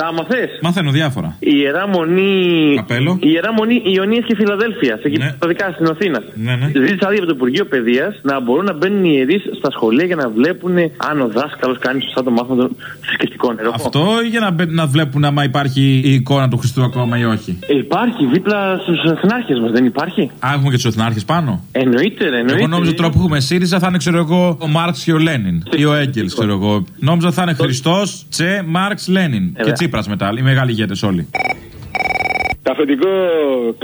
Τα μαθέ. Μαθαίνω διάφορα. Η ιερά μονή. Καπέλο. Η ιερά μονή Ιωνίας και Φιλαδέλφια. Σε Ναι. δικά στην Αθήνα. Ναι, ναι. Ζήτησα άδεια από το Υπουργείο Παιδείας να μπορούν να μπαίνουν οι ιερείς στα σχολεία για να βλέπουν αν ο δάσκαλος κάνει σωστά το μάθημα των θρησκευτικών έργων. Αυτό ή για να, μπε- να βλέπουν άμα υπάρχει η εικόνα του Χριστού ακόμα ή όχι; Ε, Υπάρχει δίπλα στους εθνάρχες μας, δεν υπάρχει; Α, έχουμε και τους εθνάρχες πάνω. Εννοείται, ρε, εννοείται. Εγώ νόμιζα τώρα που έχουμε ΣΥΡΙΖΑ θα είναι, ξέρω εγώ, ο Μάρξ και ο Λένιν. Ή ο Έγκελς, ξέρω εγώ. Νόμιζα θα είναι Χριστός, Τσε, Μάρξ, Λένιν. Και Βέβαια. Τσίπρα μετά. Οι μεγάλοι ηγέτες όλοι. Τα αφεντικό,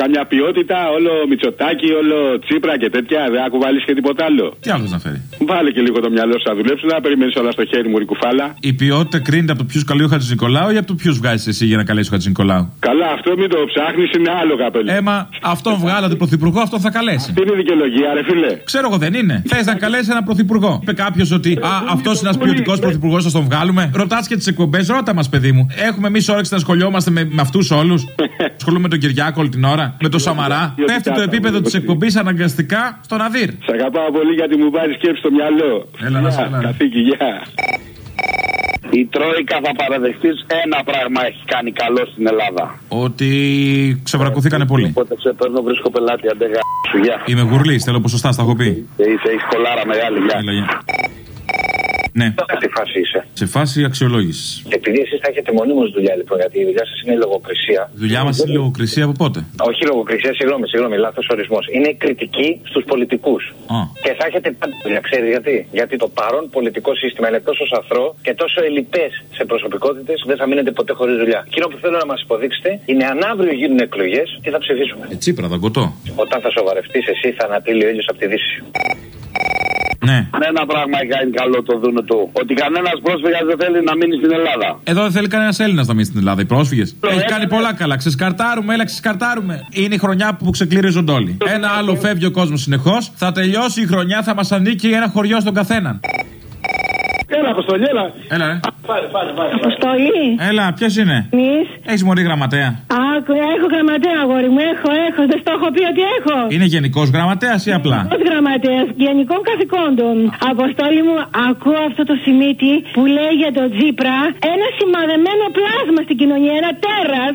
καμιά ποιότητα, όλο Μητσοτάκι, όλο Τσίπρα και τέτοια. Δεν άκου βάλεις και τίποτα άλλο. Τι άλλος να φέρει; Βάλε και λίγο το μυαλό σου να δουλέψεις, να περιμένεις όλα στο χέρι μου, η κουφάλα. Η ποιότητα κρίνεται από το ποιους καλεί ο Χατζης Νικολάου ή από το ποιους βγάζεις εσύ για να καλέσει ο Χατζης Νικολάου; Καλά, αυτό μην το ψάχνεις, είναι άλλο καπέλο. Έμα, αυτόν βγάλατε πρωθυπουργό, αυτόν θα καλέσει. Τι είναι η δικαιολογία, ρε φίλε. Ξέρω εγώ δεν είναι. Θες να καλέσει ένα πρωθυπουργό. Είπε κάποιος ότι Α, αυτός είναι ένας ποιοτικός πρωθυπουργός, θα τον βγάλουμε. Ρωτάς και τις εκπομπές, ρώτα μας, παιδί μου. Έχουμε εμείς όρεξη να ασχολιόμαστε με, με αυτούς όλους. Ασχολούμαι με τον Κυριάκο όλη την ώρα. Με τον Σαμαρά. Πέφτει το επίπεδο τη εκπομπή αναγκαστικά στον Αδύρ. Σ' αγαπάω πολύ γιατί μου βάζει σκέψη στο μυαλό. Έλα, να σε Γεια, καλά, ρε. Καθήκη, γεια. Η Τρόικα θα παραδεχτεί ένα πράγμα έχει κάνει καλό στην Ελλάδα. Ότι ξεβρακωθήκανε πολύ. Οπότε σε παίρνω, βρίσκω πελάτη, αντεγά σου, γεια. Είμαι γουρλή, θέλω ποσοστά, στα έχω πει. Και είσαι, έχεις κολάρα μεγάλη, γεια. Έλα, γεια. Ναι, Σε τι φάση είσαι. σε φάση αξιολόγησης. Επειδή εσείς θα έχετε μονίμως δουλειά λοιπόν, γιατί η δουλειά σας είναι η λογοκρισία. Η δουλειά μας είναι λογοκρισία από πότε; Όχι λογοκρισία, συγγνώμη, συγγνώμη, λάθος ορισμός. Είναι η κριτική στους πολιτικούς. Α. Και θα έχετε πάντα δουλειά. Ξέρεις γιατί; Γιατί το παρόν πολιτικό σύστημα είναι τόσο σαθρό και τόσο ελλειπές σε προσωπικότητες δεν θα μείνετε ποτέ χωρίς δουλειά. Εκείνο που θέλω να μας υποδείξετε είναι αν αύριο γίνουν εκλογές, τι θα ψηφίσουμε. Ε, τσίπρα, δαγκωτό. Όταν θα σοβαρευτείς εσύ, θα ανατείλει ο ήλιος από τη δύση. Ναι. Ένα πράγμα έχει κάνει καλό το δούνο του. Ότι κανένας πρόσφυγας δεν θέλει να μείνει στην Ελλάδα. Εδώ δεν θέλει κανένας Έλληνας να μείνει στην Ελλάδα. Οι πρόσφυγες. Έχει κάνει πολλά καλά. Ξεσκαρτάρουμε, έλα, ξεσκαρτάρουμε. Είναι η χρονιά που ξεκλήριζονται όλοι. Ένα άλλο φεύγει ο κόσμος συνεχώς. Θα τελειώσει η χρονιά, θα μας ανήκει ένα χωριό στον καθέναν. Έλα, Αποστολή, έλα. Έλα, ρε. Πάρε, πάρε, πάρε. Αποστολή. Έλα, ποιος είναι; Εμείς. Έχεις μωρή γραμματέα. Άκου, έχω γραμματέα, αγόρι μου. Έχω, έχω. Δεν στο έχω πει ότι έχω. Είναι γενικός γραμματέας ή απλά; Ω γραμματέας γενικών καθηκόντων. Αποστόλη μου, ακούω αυτό το σημείτι που λέει για τον Τζίπρα ένα σημαδεμένο πλάσμα στην κοινωνία, ένα τέρας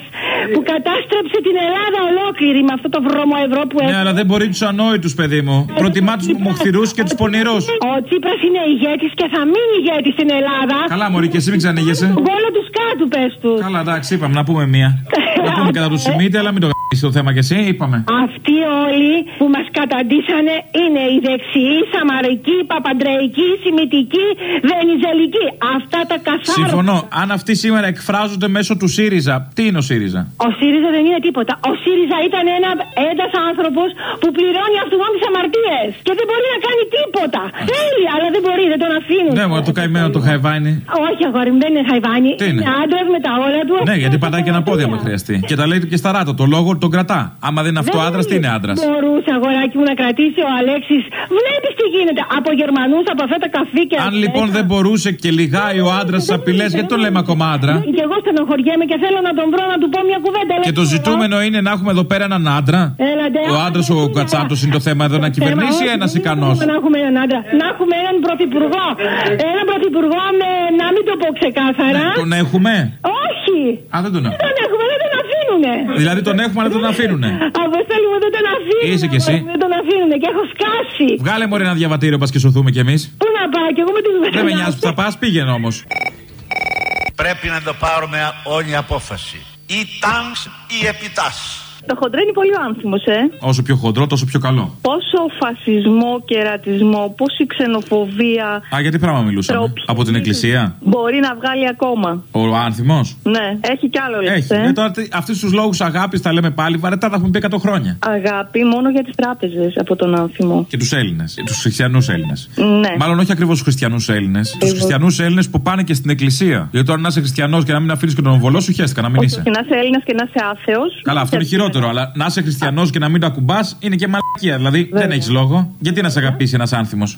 που κατάστρεψε την Ελλάδα ολόκληρη με αυτό το βρωμό ευρώ που Ναι, έχει. αλλά δεν μπορεί τους ανόητους, παιδί μου. Προτιμά τους μοχθηρούς και τους πονηρούς. Ο Τσίπρα είναι ηγέτης και θα μείνει ηγέτης στην Ελλάδα. Καλά, Μωρή, και εσύ μην ξανήγεσαι. Γκόλο του κάτω, πες του. Καλά, εντάξει, είπαμε να πούμε μία. Να πούμε κατά του Σιμίτη, αλλά μην το γαμίσει το θέμα κι εσύ, είπαμε. Αυτοί όλοι που μας καταντήσανε είναι οι δεξιοί, σαμαρικοί, παπαντρεϊκοί, σημητικοί, βενιζελικοί. Αυτά τα καθάρια. Συμφωνώ. Αν αυτοί σήμερα εκφράζονται μέσω του ΣΥΡΙΖΑ, τι είναι ο ΣΥΡΙΖΑ; Ο ΣΥΡΙΖΑ δεν είναι τίποτα. Ο ΣΥΡΙΖΑ ήταν ένα ένας άνθρωπος που πληρώνει αυτόν τι αμαρτίες. Και δεν μπορεί να κάνει τίποτα. Θέλει, αλλά δεν μπορεί, δεν τον αφήνουν. Ναι, μα το καημένο το χαϊβάνι. Όχι, αγόρι μου, δεν είναι χαϊβάνι. Τι είναι; άντρας με τα όλα του. Ναι, γιατί πατάει και ένα πόδι άμα χρειαστεί. Και τα λέει και στα ράτα. Το λόγο τον κρατά. Άμα δεν είναι αυτό άντρας, τι είναι άντρας; Μπορούσε, αγοράκι μου, να κρατήσει ο Αλέξης. Βλέπεις τι γίνεται. Από Γερμανούς, από αυτά τα καφίκια. Αν λοιπόν δεν μπορούσε και λιγάει ο άντρας στι απειλές, γιατί τον λέμε ακόμα άντρα; Και εγώ στενοχωριέμαι και θέλω να τον βρω να του πω μια κουβέντα. Και το ζητούμενο είναι να έχουμε εδώ πέρα έναν άντρα. Έλατε, Ο άντρας ο Κατσάπτο είναι το θέμα εδώ να κυβερνήσει ή ένας ικανός. Να έχουμε έναν άντρα. Να έχουμε έναν πρωθυπουργό. Έναν πρωθυπουργό με. Να μην το πω ξεκάθαρα. Τον έχουμε. Όχι! Α, δεν τον Δεν έχουμε. τον έχουμε, δεν τον αφήνουνε. Δηλαδή τον έχουμε, αλλά δεν τον αφήνουνε. Αποστέλη μου, δεν τον αφήνουνε. Είσαι κι εσύ. Δεν τον αφήνουνε και έχω σκάσει. Βγάλε μωρέ ένα διαβατήριο, πας και σωθούμε κι εμείς. Πού να πάω κι εγώ με την Δεν με νοιάζει που θα πας, πήγαινε όμως. Πρέπει να το πάρουμε όλη απόφαση. Ή τάγκς ή επιτάς. Το χοντρό είναι πολύ άνθιμος, ε. Όσο πιο χοντρό, τόσο πιο καλό. Πόσο φασισμό και ρατσισμό, πόση ξενοφοβία Α, γιατί πράγμα μιλούσαμε; Τροπή. Από την εκκλησία; μπορεί να βγάλει ακόμα. Ο άνθιμος; Ναι, έχει κι άλλο Έχει. λες, Ε, τώρα αυτούς τους λόγους αγάπης τα λέμε πάλι βαρετά, τα έχουμε πει 100 χρόνια. Αγάπη μόνο για τις τράπεζες από τον άνθιμο. Και τους Έλληνες. Τους χριστιανούς Έλληνες. Ναι. Μάλλον όχι ακριβώς τους χριστιανούς Έλληνες. Τους χριστιανούς Έλληνες που πάνε και στην εκκλησία. Γιατί τώρα να είσαι χριστιανός και να μην αφήνεις και τον ομβολό σου, χαίστηκα να μην Όχι, είσαι. και να είσαι Έλληνας και να είσαι άθεος. Καλά, αυτό είναι χειρότερο. Αλλά να είσαι χριστιανός και να μην το ακουμπά είναι και μαλακία. Δηλαδή δεν έχεις λόγο. Γιατί να σε αγαπήσει ένας άνθιμος;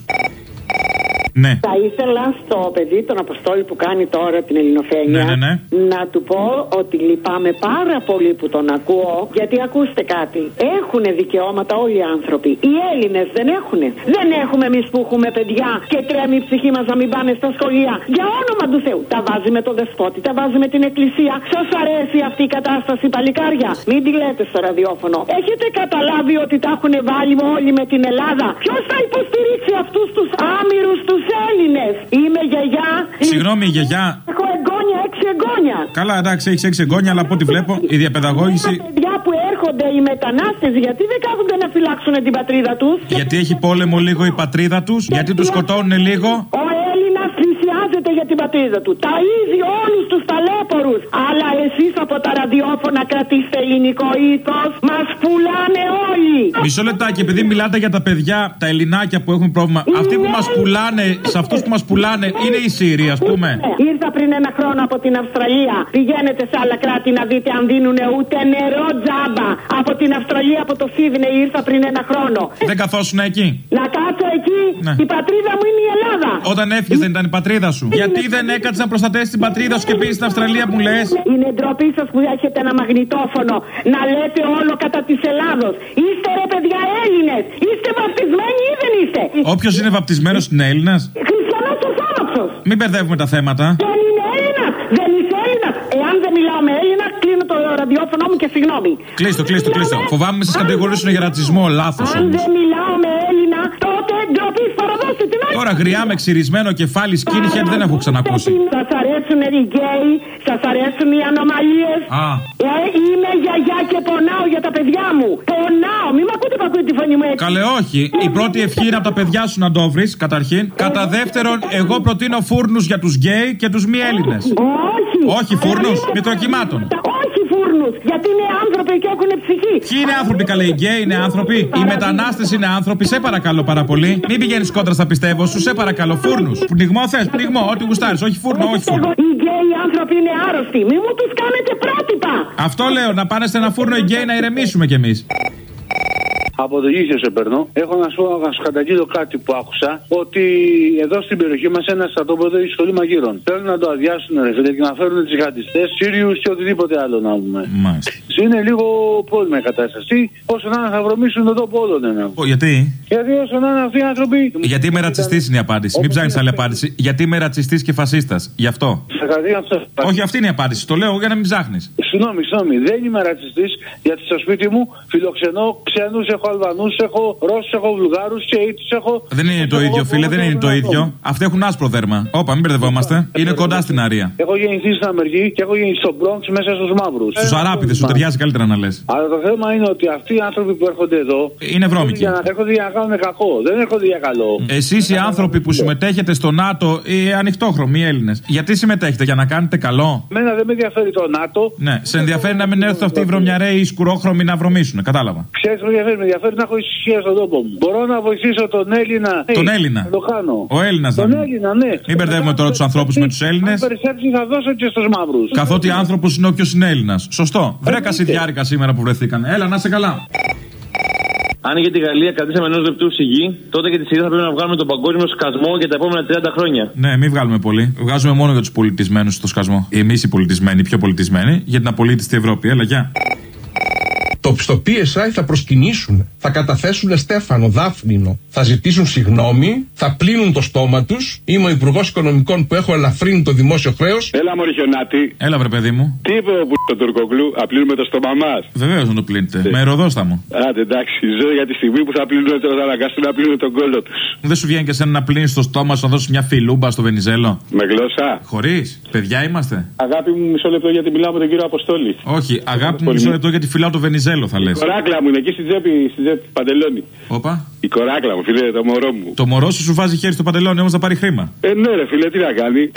Ναι. Θα ήθελα στο παιδί, τον Αποστόλη που κάνει τώρα την Ελληνοφένεια, Ναι, ναι, ναι. να του πω ότι λυπάμαι πάρα πολύ που τον ακούω. Γιατί ακούστε κάτι. Έχουν δικαιώματα όλοι οι άνθρωποι. Οι Έλληνες δεν έχουν. Δεν έχουμε εμείς που έχουμε παιδιά και τρέμει η ψυχή μας να μην πάνε στα σχολεία. Για όνομα του Θεού. Τα βάζει με το δεσπότη, τα βάζει με την εκκλησία. Σας αρέσει αυτή η κατάσταση, παλικάρια; Μην τη λέτε στο ραδιόφωνο. Έχετε καταλάβει ότι τα έχουν βάλει όλοι με την Ελλάδα; Ποιος θα υποστηρίξει αυτούς τους άμυρους τους Έλληνες. Είμαι γιαγιά. Συγγνώμη, γιαγιά. Έχω εγγόνια, έξι εγγόνια. Καλά, εντάξει, έχεις έξι εγγόνια, αλλά από ό,τι βλέπω η διαπαιδαγώγηση. Τα παιδιά που έρχονται οι μετανάστες, γιατί δεν κάθονται να φυλάξουν την πατρίδα τους; Γιατί έχει πόλεμο λίγο η πατρίδα τους, γιατί τους σκοτώνουν λίγο; Ο Έλληνας πλησιάζεται για την πατρίδα του. Τα ίδι όλους τους ταλέπορου. Αλλά εσείς από τα ραδιόφωνα κρατήστε ελληνικό ήθος. Μας πουλάνε όλοι. Μισό λεπτάκι, επειδή μιλάτε για τα παιδιά, τα ελληνάκια που έχουν πρόβλημα, αυτοί που μας πουλάνε, σε αυτούς που μας πουλάνε, είναι οι Σύριοι, ας πούμε. Ναι, Ήρθα πριν ένα χρόνο από την Αυστραλία. Πηγαίνετε σε άλλα κράτη να δείτε αν δίνουν ούτε νερό τζάμπα. Από την Αυστραλία, από το Σίδνεϊ ήρθα πριν ένα χρόνο. Δεν καθόσουν εκεί. Να κάτσω εκεί. Ναι. Η πατρίδα μου είναι η Ελλάδα. Όταν έφυγες δεν ήταν η πατρίδα σου. Γιατί δεν έκατσε να προστατέσει την πατρίδα σου και πήγε στην Αυστραλία που λες; Είναι ντροπή σας που έχετε ένα μαγνητόφωνο να λέτε όλο κατά της Ελλάδος. Είστε ρε παιδιά Έλληνες. Είστε βαπτισμένοι ή δεν είστε; Όποιος είναι βαπτισμένος είναι Έλληνας. Χριστιανός Ορθόδοξο. Μην μπερδεύουμε τα θέματα. Δεν είναι Έλληνα. Δεν είσαι Έλληνα. Εάν δεν μιλάω με Έλληνα, κλείνω το ραδιόφωνο μου και συγγνώμη. Κλείστο, κλείστο, κλείστο. Φοβάμαι με σα κατηγορήσουν για ρατσισμό. Λάθο Αν όμω. δεν μιλάω με Έλληνα, τότε ντροπή παραδώστε την άλλη. Τώρα γριά με ξυρισμένο κεφάλι skinhead δεν έχω ξανακούσει. Σας αρέσουν οι γκέι, σας αρέσουν οι ανωμαλίες. Α. Ε, είμαι γιαγιά και πονάω για τα παιδιά μου. Πονάω, μην μ' ακούτε που ακούτε τη φωνή μου έτσι. Καλέ, όχι. Η πρώτη ευχή είναι από τα παιδιά σου να το βρει, καταρχήν. Κατά δεύτερον, εγώ προτείνω φούρνους για τους γκέι και τους μη Έλληνες. Όχι. Όχι, φούρνους, Ε, μικροκυμάτων. Όχι φούρνους, γιατί είναι άνθρωποι και έχουν ψυχή. Ποιοι είναι άνθρωποι, καλέ, οι γκέι είναι άνθρωποι; Οι μετανάστες είναι άνθρωποι, σε παρακαλώ πάρα πολύ. Μην πηγαίνεις κόντρα στα πιστεύω σου, σε παρακαλώ. Φούρνους. Πνιγμό θες, πνιγμό, ό,τι γουστάρεις. Όχι φούρνο, όχι φούρνο. Εγώ, Οι γκέι άνθρωποι είναι άρρωστοι. Μη μου τους κάνετε πρότυπα. Αυτό λέω, να πάνε σε ένα φούρνο οι γκέι να ηρεμήσουμε κι εμείς. Από το Γύθειο σε παίρνω. Έχω να σου, να σου καταγγείλω κάτι που άκουσα. Ότι εδώ στην περιοχή μας ένα στρατόπεδο έχει σχολή μαγείρων. Θέλουν να το αδειάσουν ρε φίλε και να φέρουν τζιχαντιστές, Σύριους και οτιδήποτε άλλο να πούμε. Μάλιστα. Είναι λίγο πρόβλημα η κατάσταση. Όσο να είναι θα βρωμίσουν τον τόπο όλων. Ναι. Ω, γιατί; Γιατί όσο να είναι αυτοί οι άνθρωποι. Γιατί είμαι ρατσιστής είναι η απάντηση. Μην ψάχνεις άλλη απάντηση. Γιατί είμαι ρατσιστής και φασίστας; Γι' αυτό. Σε κάτι αυτό. Όχι, αυτή είναι η απάντηση. Το λέω για να μην ψάχνεις. Συγγνώμη, συγγνώμη. Δεν είμαι ρατσιστής γιατί στο σπίτι μου φιλοξενώ ξένους, έχω Αλβανούς, έχω Ρώσους, έχω Βουλγάρους και Ήτου έχω. Δεν είναι το ίδιο, φίλε, δεν είναι το ίδιο. Αυτοί έχουν άσπρο δέρμα. Όπα, μην μπερδευόμαστε. Είναι κοντά στην αρία. Έχω γεννηθεί στην Αμερική και έχω γεννηθεί στο Bronx μέσα στους μαύρους. Στους αράπηδες σου ταιριάζεις καλύτερα να λες. Αλλά το θέμα είναι ότι αυτοί οι άνθρωποι που έρχονται εδώ. Είναι βρώμικοι. Για να έρχονται για να κάνουν κακό. Δεν έρχονται για καλό. Εσείς οι άνθρωποι που συμμετέχετε στο ΝΑΤΟ, οι ανοιχτόχρωμοι Έλληνες, γιατί συμμετέχετε, για να κάνετε καλό; Μένα δεν με ενδιαφέρει το ΝΑΤΟ. Ναι, σε ενδιαφέρει να μην έρθουν αυτοί οι βρωμιαρέοι ή σκουρόχρωμοι να βρωμίσουν, κατάλαβα. Ξέρεις με ενδιαφέρει, με ενδιαφέρει να έχω ησυχία στον τόπο μου. Μπορώ να βοηθήσω τον Έλληνα. Τον Ε, Έλληνα. να Το κάνω. Ο Έλληνας Τον να Έλληνα, ναι. Μην μπερδεύουμε τώρα τους ανθρώπους με τους Έλληνες. Αν περισσέψεις θα δώσω και στους μαύρους. Καθότι άνθρωπο είναι όποιο είναι Έλληνας. Σωστό. Βρέκα διάρικα σήμερα που βρεθήκαν. Έλα, να είσαι καλά. Αν για τη Γαλλία κρατήσαμε ενός λεπτού σιγή, τότε και τη Συρία θα πρέπει να βγάλουμε τον παγκόσμιο σκασμό για τα επόμενα 30 χρόνια. Ναι, μην βγάλουμε πολύ. Βγάζουμε μόνο για τους πολιτισμένους στο σκασμό. Εμείς οι πολιτισμένοι, οι πιο πολιτισμένοι, για την απολύτιστη Ευρώπη. Έλα, γεια. Το, στο PSI θα προσκυνήσουν, θα καταθέσουν Στέφανο, Δάφνινο, θα ζητήσουν συγγνώμη, θα πλύνουν το στόμα τους. Είμαι ο Υπουργός Οικονομικών που έχω ελαφρύνει το δημόσιο χρέος. Έλα, Μωρή Χιονάτη. Έλα, βρε παιδί μου. Τι είπε ο που Τουρκογλου, απλύνουμε το στόμα μας; Βεβαίως να το πλύνετε. Με αεροδόσταμο. Άντε, εντάξει, ζω για τη στιγμή που θα πλύνουν τώρα, θα αναγκαστούν να πλύνουν τον κόλλο τους. Δεν σου βγαίνει και σένα να πλύνεις το στόμα σου να δώσεις μια φιλούμπα στο Βενιζέλο; Με γλώσσα. Χωρίς. Παιδιά είμαστε. Αγάπη μου, μισό λεπτό γιατί μιλάω με τον κύριο Αποστόλη. Όχι, αγάπη μου, μισό λεπτό γιατί φυλάω το Βενιζέλο θα λες. Η κοράκλα μου είναι εκεί στη τσέπη, στη τσέπη παντελόνι. Όπα. Η κοράκλα μου, φίλε, το μωρό μου. Το μωρό σου σου βάζει χέρι στο παντελόνι όμως θα πάρει χρήμα. Ε, ναι, ρε φίλε, τι να κάνει.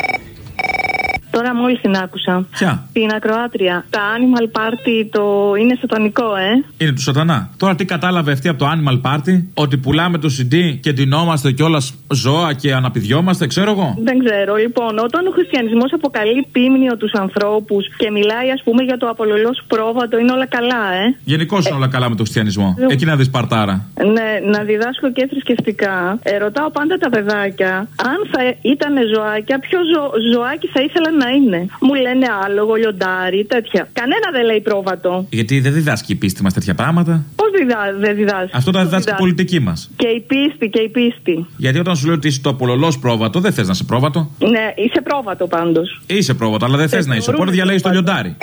Τώρα μόλις την άκουσα. Ποια; Την ακροάτρια. Τα Animal Party το είναι σατανικό, ε. Είναι του σατανά. Τώρα τι κατάλαβε αυτή από το Animal Party, ότι πουλάμε το CD και ντυνόμαστε κιόλας ζώα και αναπηδιόμαστε, ξέρω εγώ; Δεν ξέρω. Λοιπόν, όταν ο χριστιανισμός αποκαλεί πίμνιο τους ανθρώπους και μιλάει, ας πούμε, για το απολολό πρόβατο, είναι όλα καλά, ε. Γενικώ είναι όλα καλά με τον χριστιανισμό. Ε, Εκεί να δεις παρτάρα. Ναι, να διδάσκω και θρησκευτικά. Ε, ρωτάω πάντα τα παιδάκια, αν θα ήταν ζωάκια, ποιο ζω, ζωάκι θα ήθελαν να είναι. Μου λένε άλογο, λιοντάρι, τέτοια. Κανένα δεν λέει πρόβατο. Γιατί δεν διδάσκει η πίστη μας τέτοια πράγματα. Πώς διδά, δεν διδάσκει. Αυτό τα Πώς διδάσκει η διδάσκει. πολιτική μας. Και η πίστη, και η πίστη. Γιατί όταν σου λέω ότι είσαι το απολολό πρόβατο, δεν θες να είσαι πρόβατο. Ναι, είσαι πρόβατο πάντως. Είσαι πρόβατο, αλλά δεν θες να είσαι. Οπότε διαλέγεις το λιοντάρι.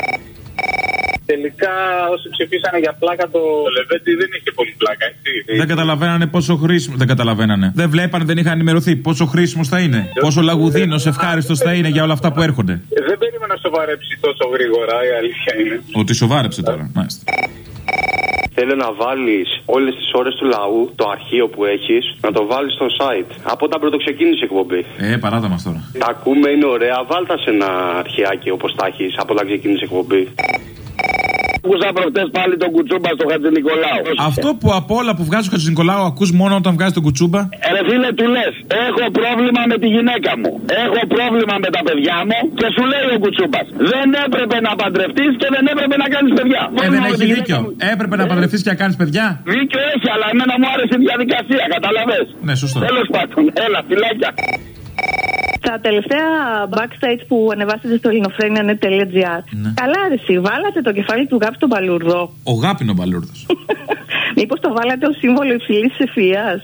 Τελικά όσοι ψηφίσανε για πλάκα το Λεβέντι δεν είχε πολύ πλάκα, έτσι. Δεν καταλαβαίνανε πόσο χρήσιμο. Δεν καταλαβαίνανε. Δεν βλέπανε, δεν είχαν ενημερωθεί πόσο χρήσιμος θα είναι. Πόσο λαγουδίνος, ευχάριστος θα είναι για όλα αυτά που έρχονται. Ε, Δεν περίμενα να σοβαρέψει τόσο γρήγορα, η αλήθεια είναι. Ότι σοβάρεψε τώρα. Μάλιστα. Θέλω να βάλεις όλες τις ώρες του λαού, το αρχείο που έχεις, να το βάλεις στο site. Από όταν πρωτοξεκίνησε η εκπομπή. Ε, παράτα μας τώρα. Τα ακούμε, είναι ωραία. Βάλτα σε ένα αρχιάκι όπως τα έχεις από όταν ξεκίνησε η εκπομπή. Ακούσα προχτές πάλι τον κουτσούμπα στο Χατζη Νικολάου. Αυτό που από όλα που βγάζει ο Χατζη Νικολάου ακούς μόνο όταν βγάζει τον κουτσούμπα; Ε, Ρε φίλε, του λες: Έχω πρόβλημα με τη γυναίκα μου. Έχω πρόβλημα με τα παιδιά μου και σου λέει ο κουτσούμπας: Δεν έπρεπε να παντρευτείς και δεν έπρεπε να κάνεις παιδιά. Ε, δεν έχει δίκιο. Έπρεπε να παντρευτείς και να κάνεις παιδιά; Δίκιο έχει, αλλά εμένα μου άρεσε η διαδικασία, καταλαβέ. Ναι, σωστό. Τέλος πάντων, έλα, φυλάκια. Τα τελευταία backstage που ανεβάσετε στο ελληνοφρένια.net.gr. Ναι. Καλά, ρε, εσύ, βάλατε το κεφάλι του γάπη τον Παλούρδο. Ο Γάπινο Μπαλούρδο. Μήπως το βάλατε ως σύμβολο υψηλής ευφυία.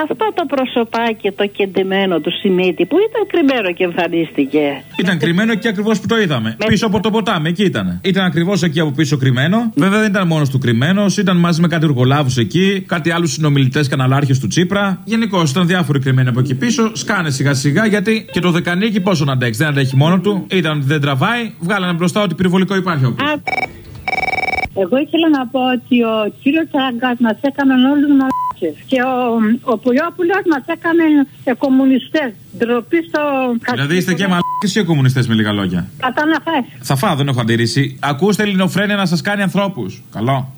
Αυτό το προσωπάκι το κεντεμένο του Σιμίτη που ήταν κρυμμένο και εμφανίστηκε. Ήταν κρυμμένο εκεί ακριβώς που το είδαμε. Πίσω από το ποτάμι, εκεί ήταν. Ήταν ακριβώς εκεί από πίσω κρυμμένο. Βέβαια δεν ήταν μόνος του κρυμμένος, ήταν μαζί με κάτι εργολάβους εκεί, κάτι άλλους συνομιλητές καναλάρχες του Τσίπρα. Γενικώ ήταν διάφοροι κρυμμένοι από εκεί πίσω. Σκάνε σιγά σιγά γιατί και το δεκανίκι πόσο να αντέξει. Δεν αντέχει μόνο του. Ήταν ότι δεν τραβάει. Βγάλανε μπροστά ότι πυροβολικό υπάρχει από πίσω. Εγώ ήθελα να πω ότι ο κύριος Τσάγκας μας έκανε όλους μαλάκε. Και ο, ο Πουλιόπουλος μας έκανε ε, κομμουνιστές. Ντροπή στο. Δηλαδή είστε και μαλάκε και κομμουνιστές με λίγα λόγια; Κατά να φας. Θα φάω, δεν έχω αντιρρήσει. Ακούστε ελληνοφρένια να σας κάνει ανθρώπους. Καλό.